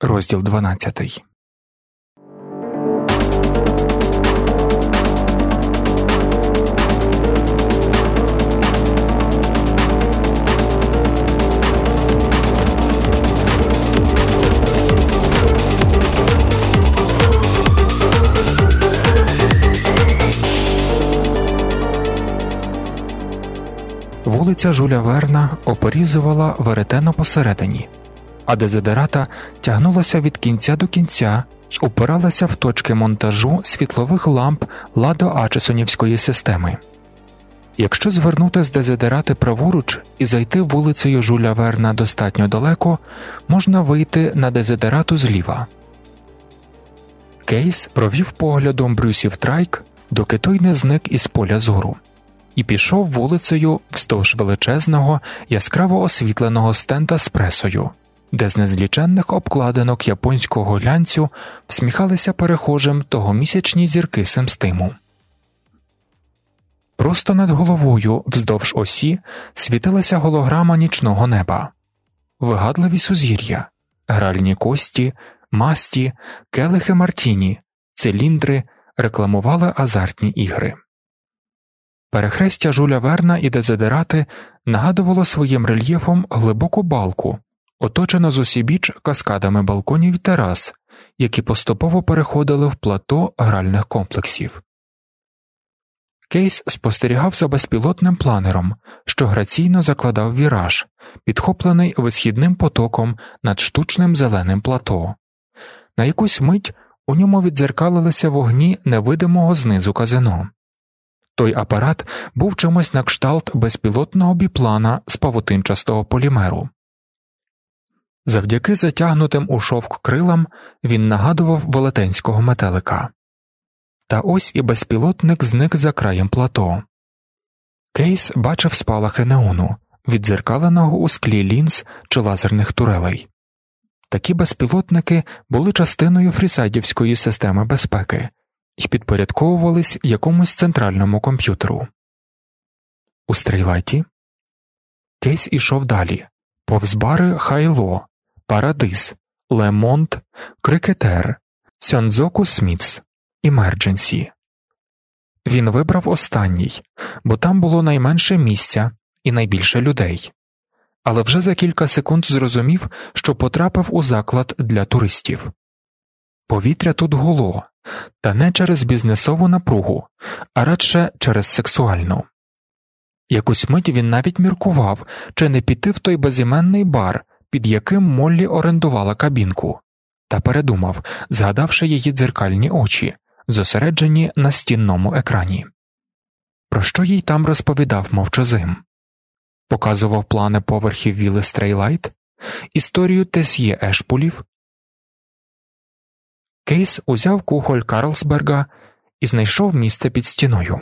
Розділ 12 Вулиця Жуля Верна опорізувала веретено посередині, а дезидерата тягнулася від кінця до кінця й упиралася в точки монтажу світлових ламп ладо Ачесонівської системи. Якщо звернути з дезидерати праворуч і зайти вулицею Жуля Верна достатньо далеко, можна вийти на дезидерату зліва. Кейс провів поглядом Брюсів трайк, доки той не зник із поля зору і пішов вулицею вздовж величезного, яскраво освітленого стенда з пресою, де з незліченних обкладинок японського глянцю всміхалися перехожим тогомісячні зірки семстиму. Просто над головою вздовж осі світилася голограма нічного неба, вигадливі сузір'я, гральні кості, масті, келихи Мартіні, циліндри рекламували азартні ігри. Перехрестя жуля Верна і Дезидерати нагадувало своїм рельєфом глибоку балку, оточену з усібіч каскадами балконів і терас, які поступово переходили в плато гральних комплексів. Кейс спостерігав за безпілотним планером, що граційно закладав віраж, підхоплений висхідним потоком над штучним зеленим плато. На якусь мить у ньому відзеркалилися вогні невидимого знизу казино. Той апарат був чимось на кшталт безпілотного біплана з павутинчастого полімеру. Завдяки затягнутим у шовк крилам він нагадував велетенського метелика. Та ось і безпілотник зник за краєм плато. Кейс бачив спалахи неону, віддзеркаленого у склі лінз чи лазерних турелей. Такі безпілотники були частиною фрісайдівської системи безпеки, і підпорядковувались якомусь центральному комп'ютеру. У стрілайті Кейс ішов далі повз бари Хайло, Парадис, Лемонт, Крикетер, Сьонзоку Смітс, Імердженсі. Він вибрав останній, бо там було найменше місця і найбільше людей, але вже за кілька секунд зрозумів, що потрапив у заклад для туристів. Повітря тут гуло, та не через бізнесову напругу, а радше через сексуальну. Якусь мить він навіть міркував, чи не піти в той безіменний бар, під яким Моллі орендувала кабінку, та передумав, згадавши її дзеркальні очі, зосереджені на стінному екрані. Про що їй там розповідав Мовчозим? Показував плани поверхів вілли Стрейлайт, історію Тесьє Ешпулів, Кейс узяв кухоль Карлсберга і знайшов місце під стіною,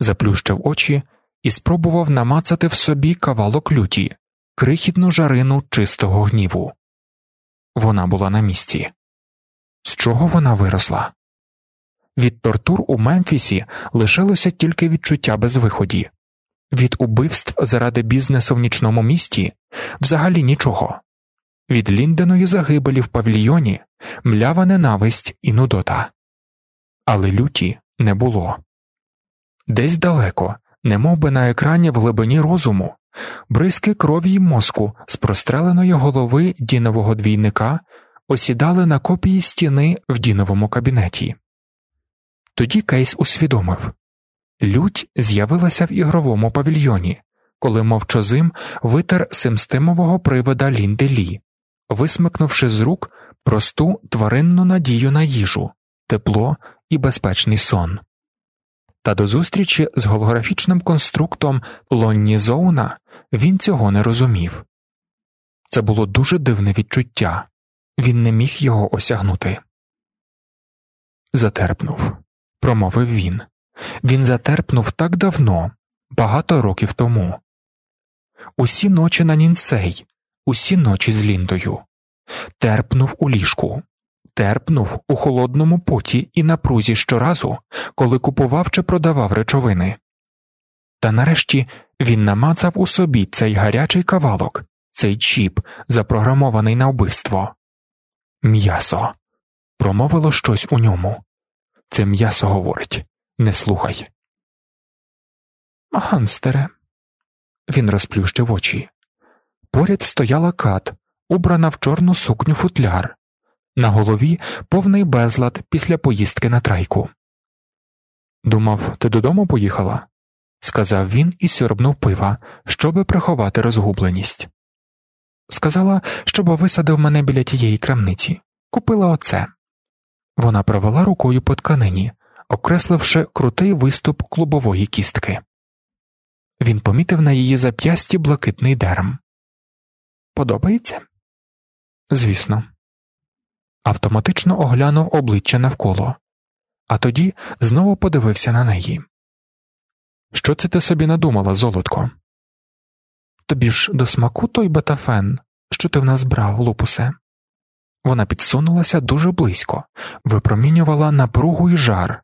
заплющив очі і спробував намацати в собі кавалок люті, крихітну жарину чистого гніву. Вона була на місці. З чого вона виросла? Від тортур у Мемфісі лишилося тільки відчуття безвиході, від убивств заради бізнесу в нічному місті взагалі нічого від Лінденої загибелі в павільйоні млява ненависть і нудота, але люті не було. Десь далеко, немов би на екрані в глибині розуму, бризки крові й мозку з простреленої голови дінового двійника осідали на копії стіни в діновому кабінеті. Тоді Кейс усвідомив лють з'явилася в ігровому павільйоні, коли мовчозим витер симстимового привода Лінди Лі, висмикнувши з рук просту тваринну надію на їжу, тепло і безпечний сон. Та до зустрічі з голографічним конструктом Лонні Зоуна він цього не розумів. Це було дуже дивне відчуття він не міг його осягнути. Затерпнув, промовив він. Він затерпнув так давно, багато років тому. Усі ночі на нінцей, усі ночі з Ліндою, терпнув у ліжку, терпнув у холодному поті і напрузі щоразу, коли купував чи продавав речовини. Та нарешті він намацав у собі цей гарячий кавалок, цей чіп, запрограмований на вбивство. М'ясо. Промовило щось у ньому. Це м'ясо говорить. Не слухай. Ганстере. Він розплющив очі. Поряд стояла кат, убрана в чорну сукню футляр, на голові повний безлад після поїздки на трайку. Думав, ти додому поїхала? Сказав він і сьорбнув пива, щоби приховати розгубленість. Сказала, щоб висадив мене біля тієї крамниці, купила оце. Вона провела рукою по тканині, окресливши крутий виступ клубової кістки. Він помітив на її зап'ясті блакитний дерм. Подобається? Звісно. Автоматично оглянув обличчя навколо, а тоді знову подивився на неї. Що це ти собі надумала, золотко? Тобі ж до смаку той бетафен, що ти в нас брав, лупусе. Вона підсунулася дуже близько, випромінювала напругу і жар,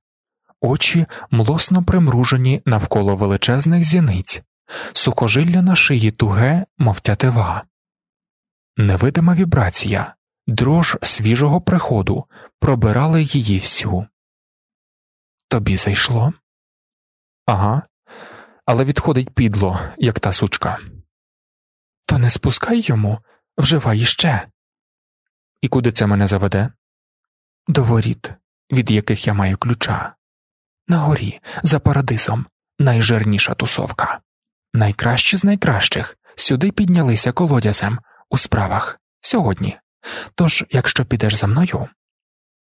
очі млосно примружені навколо величезних зіниць, сухожилля на шиї туге, мов тятива. Невидима вібрація, дрож свіжого приходу пробирали її всю. Тобі зайшло? Ага, але відходить підло, як та сучка. То не спускай йому, вживай іще. І куди це мене заведе? До воріт, від яких я маю ключа. На горі, за парадисом, найжирніша тусовка. Найкращі з найкращих сюди піднялися колодязем у справах сьогодні. Тож, якщо підеш за мною,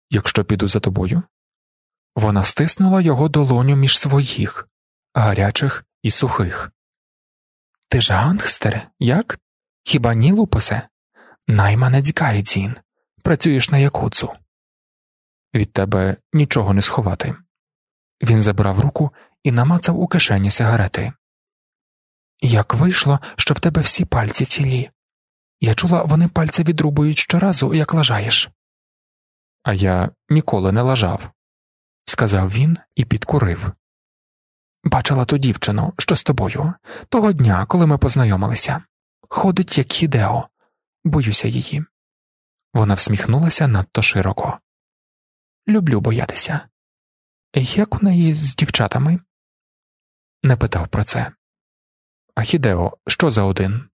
якщо піду за тобою, вона стиснула його долоню між своїх, гарячих і сухих. Ти ж гангстер, як? Хіба ні, лупасе? Найманець Гайдзін. Працюєш на якуцу. Від тебе нічого не сховати. Він забрав руку і намацав у кишені сигарети. Як вийшло, що в тебе всі пальці цілі? Я чула, вони пальці відрубують щоразу, як лажаєш. А я ніколи не лажав, сказав він і підкурив. Бачила ту дівчину, що з тобою, того дня, коли ми познайомилися. Ходить, як хідео, боюся її. Вона всміхнулася надто широко. Люблю боятися. Як у неї з дівчатами? Не питав про це. А Хідео, що за один?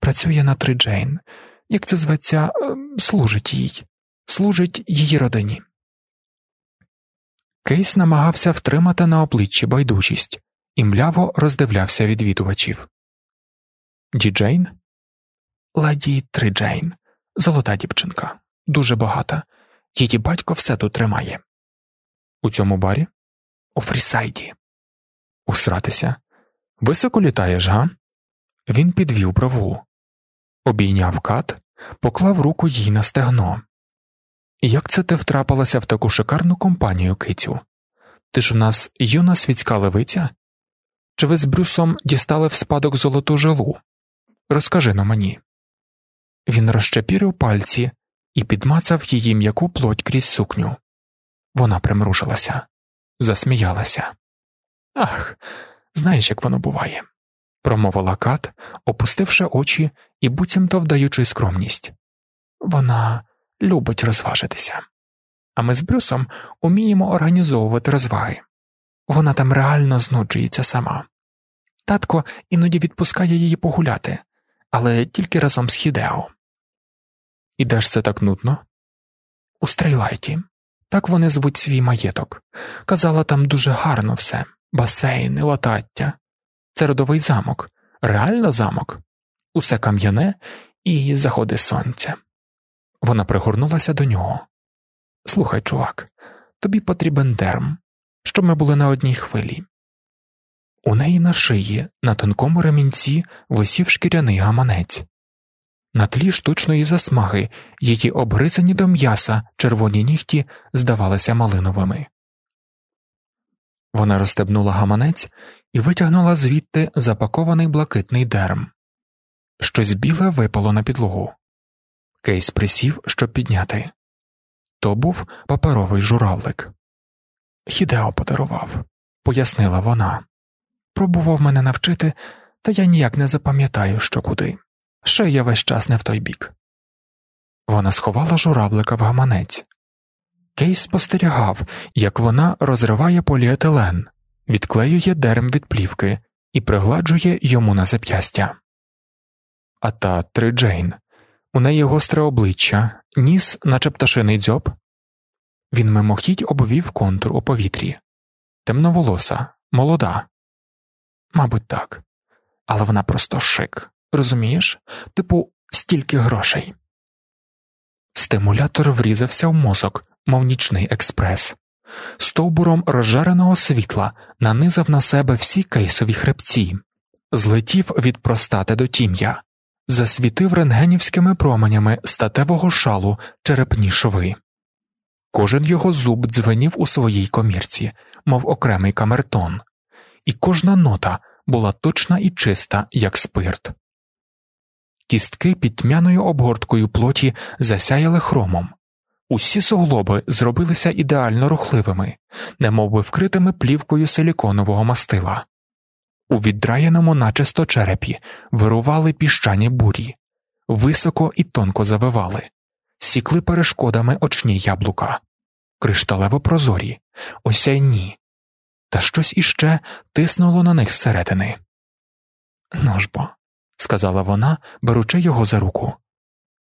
Працює на три Джейн. Як це зветься, ем, служить їй, служить її родині. Кейс намагався втримати на обличчі байдужість і мляво роздивлявся відвідувачів. Діджейн? Ладі Триджейн, золота дівчинка, дуже багата. Її батько все тут тримає. У цьому барі? У Фрісайді. Усратися. Високо літаєш, га? Він підвів брову, обійняв кат, поклав руку їй на стегно. Як це ти втрапилася в таку шикарну компанію, кицю? Ти ж у нас юна світська левиця? Чи ви з Брюсом дістали в спадок золоту жилу? Розкажи на мені. Він розчепірив пальці і підмацав її м'яку плоть крізь сукню. Вона примружилася, засміялася. Ах, знаєш, як воно буває, промовила Кат, опустивши очі і буцімто вдаючи скромність. Вона любить розважитися. А ми з Брюсом уміємо організовувати розваги. Вона там реально знуджується сама. Татко іноді відпускає її погуляти, але тільки разом з Хідео. І де ж це так нудно? У Стрейлайті. Так вони звуть свій маєток. Казала, там дуже гарно все басейни, латаття. Це родовий замок, реально замок, усе кам'яне і заходи сонця. Вона пригорнулася до нього. Слухай, чувак, тобі потрібен дерм, щоб ми були на одній хвилі. У неї на шиї, на тонкому ремінці, висів шкіряний гаманець. На тлі штучної засмаги її обгризані до м'яса червоні нігті здавалися малиновими. Вона розстебнула гаманець і витягнула звідти запакований блакитний дерм. Щось біле випало на підлогу. Кейс присів, щоб підняти. То був паперовий журавлик. Хідео подарував, пояснила вона. Пробував мене навчити, та я ніяк не запам'ятаю, що куди. Ще я весь час не в той бік. Вона сховала журавлика в гаманець. Кейс спостерігав, як вона розриває поліетилен, відклеює дерм від плівки і пригладжує йому на зап'ястя. А та три Джейн у неї гостре обличчя, ніс, наче пташиний дзьоб. Він мимохідь обвів контур у повітрі, темноволоса, молода. Мабуть, так, але вона просто шик, розумієш? Типу, стільки грошей. Стимулятор врізався в мозок, мов нічний експрес, стовбуром розжареного світла нанизав на себе всі кейсові хребці, злетів від простати до тім'я, засвітив рентгенівськими променями статевого шалу черепні шви. Кожен його зуб дзвенів у своїй комірці, мов окремий камертон, і кожна нота була точна і чиста, як спирт. Кістки під тьмяною обгорткою плоті засяяли хромом, усі суглоби зробилися ідеально рухливими, немовби вкритими плівкою силіконового мастила. У віддраєному начисто черепі вирували піщані бурі, високо і тонко завивали, сікли перешкодами очні яблука, кришталево прозорі, осяйні, та щось іще тиснуло на них зсередини. Ну ж бо, сказала вона, беручи його за руку.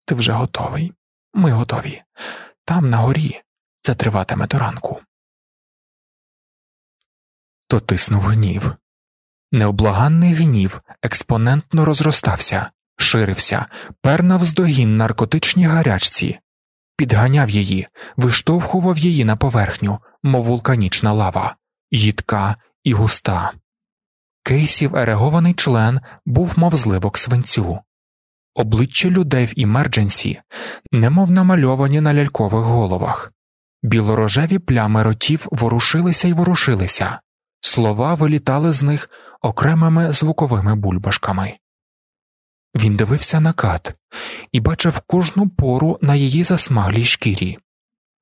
Ти вже готовий. Ми готові. Там на горі це триватиме до ранку. То тиснув гнів. Необлаганний гнів експонентно розростався, ширився, пер навздогін наркотичній гарячці, підганяв її, виштовхував її на поверхню, мов вулканічна лава, їдка і густа. Кейсів ерегований член був мов зливок свинцю, обличчя людей в імердженсі, немов намальовані на лялькових головах, білорожеві плями ротів ворушилися й ворушилися, слова вилітали з них окремими звуковими бульбашками. Він дивився на кат і бачив кожну пору на її засмаглій шкірі,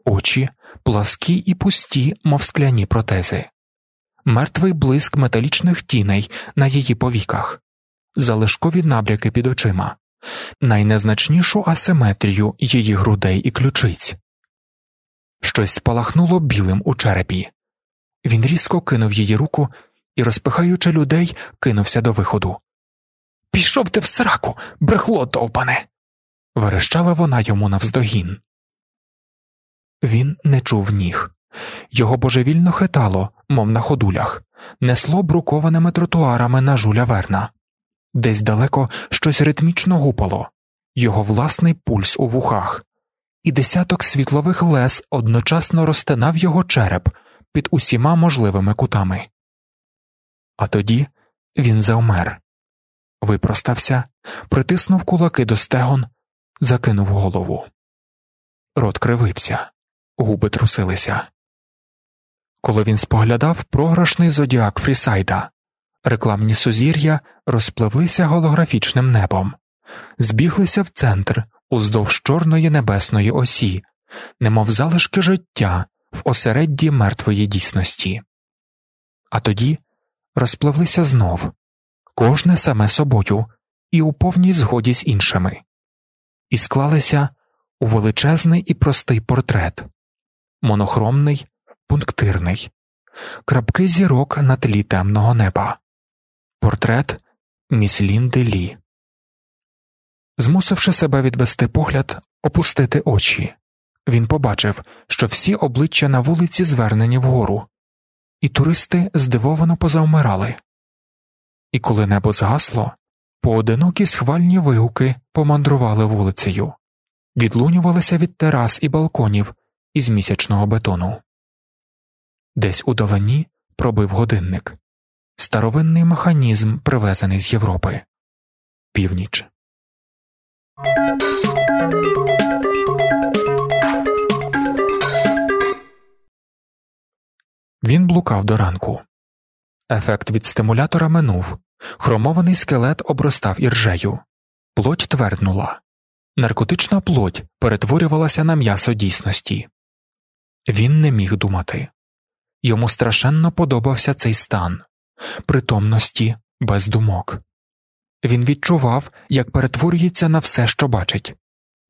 очі пласкі і пусті, мов скляні протези, мертвий блиск металічних тіней на її повіках, залишкові набряки під очима, найнезначнішу асиметрію її грудей і ключиць. Щось спалахнуло білим у черепі. Він різко кинув її руку і, розпихаючи людей, кинувся до виходу. Пішов ти в сраку, брехло довбане. верещала вона йому навздогін. Він не чув ніг. Його божевільно хитало, мов на ходулях, несло брукованими тротуарами на жуля верна. Десь далеко щось ритмічно гупало, його власний пульс у вухах, і десяток світлових лес одночасно розтинав його череп під усіма можливими кутами. А тоді він завмер, випростався, притиснув кулаки до стегон, закинув голову. Рот кривився, губи трусилися. Коли він споглядав програшний зодіак Фрісайда, рекламні сузір'я розпливлися голографічним небом, збіглися в центр уздовж чорної небесної осі, немов залишки життя в осередді мертвої дійсності. А тоді розпливлися знов, кожне саме собою і у повній згоді з іншими, і склалися у величезний і простий портрет, монохромний, пунктирний, крапки зірок на тлі темного неба, портрет міс Лінди Лі. Змусивши себе відвести погляд, опустити очі, він побачив, що всі обличчя на вулиці звернені вгору, і туристи здивовано позавмирали. І коли небо згасло, поодинокі схвальні вигуки помандрували вулицею, відлунювалися від терас і балконів із місячного бетону. Десь у долині пробив годинник старовинний механізм, привезений з Європи. Північ. Блукав до ранку. Ефект від стимулятора минув, хромований скелет обростав іржею, плоть тверднула, наркотична плоть перетворювалася на м'ясо дійсності. Він не міг думати. Йому страшенно подобався цей стан притомності без думок. Він відчував, як перетворюється на все, що бачить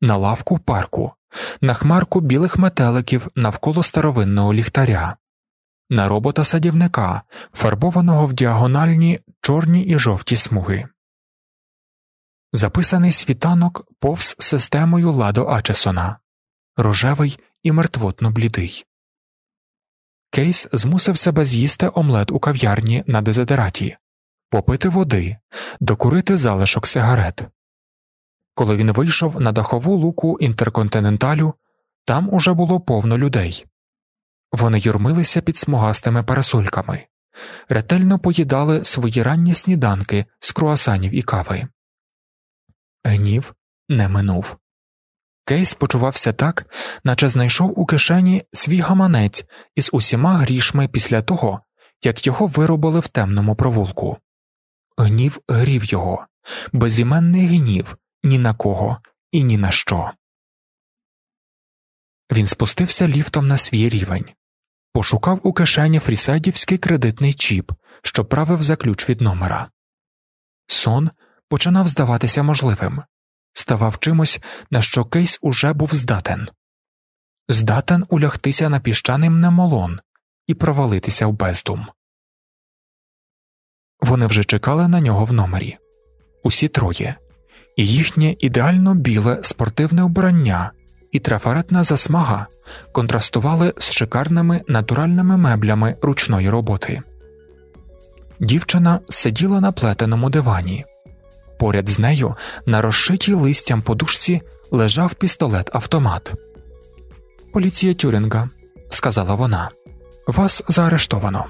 на лавку парку, на хмарку білих метеликів навколо старовинного ліхтаря, на робота садівника, фарбованого в діагональні чорні і жовті смуги. Записаний світанок повз системою ладо Ачесона, рожевий і мертвотно блідий. Кейс змусив себе з'їсти омлет у кав'ярні на дезодераті, попити води, докурити залишок сигарет. Коли він вийшов на дахову луку інтерконтиненталю, там уже було повно людей. Вони юрмилися під смугастими парасольками, ретельно поїдали свої ранні сніданки з круасанів і кави. Гнів не минув. Кейс почувався так, наче знайшов у кишені свій гаманець із усіма грішми після того, як його виробили в темному провулку. Гнів грів його, безіменний гнів ні на кого і ні на що. Він спустився ліфтом на свій рівень, пошукав у кишені фріседівський кредитний чіп, що правив за ключ від номера. Сон починав здаватися можливим, ставав чимось, на що Кейс уже був здатен здатен улягтися на піщаний мнемолон і провалитися в бездум. Вони вже чекали на нього в номері усі троє, і їхнє ідеально біле спортивне вбрання і трафаретна засмага контрастували з шикарними натуральними меблями ручної роботи. Дівчина сиділа на плетеному дивані. Поряд з нею на розшитій листям подушці лежав пістолет автомат. Поліція Тюрінга, сказала вона, вас заарештовано.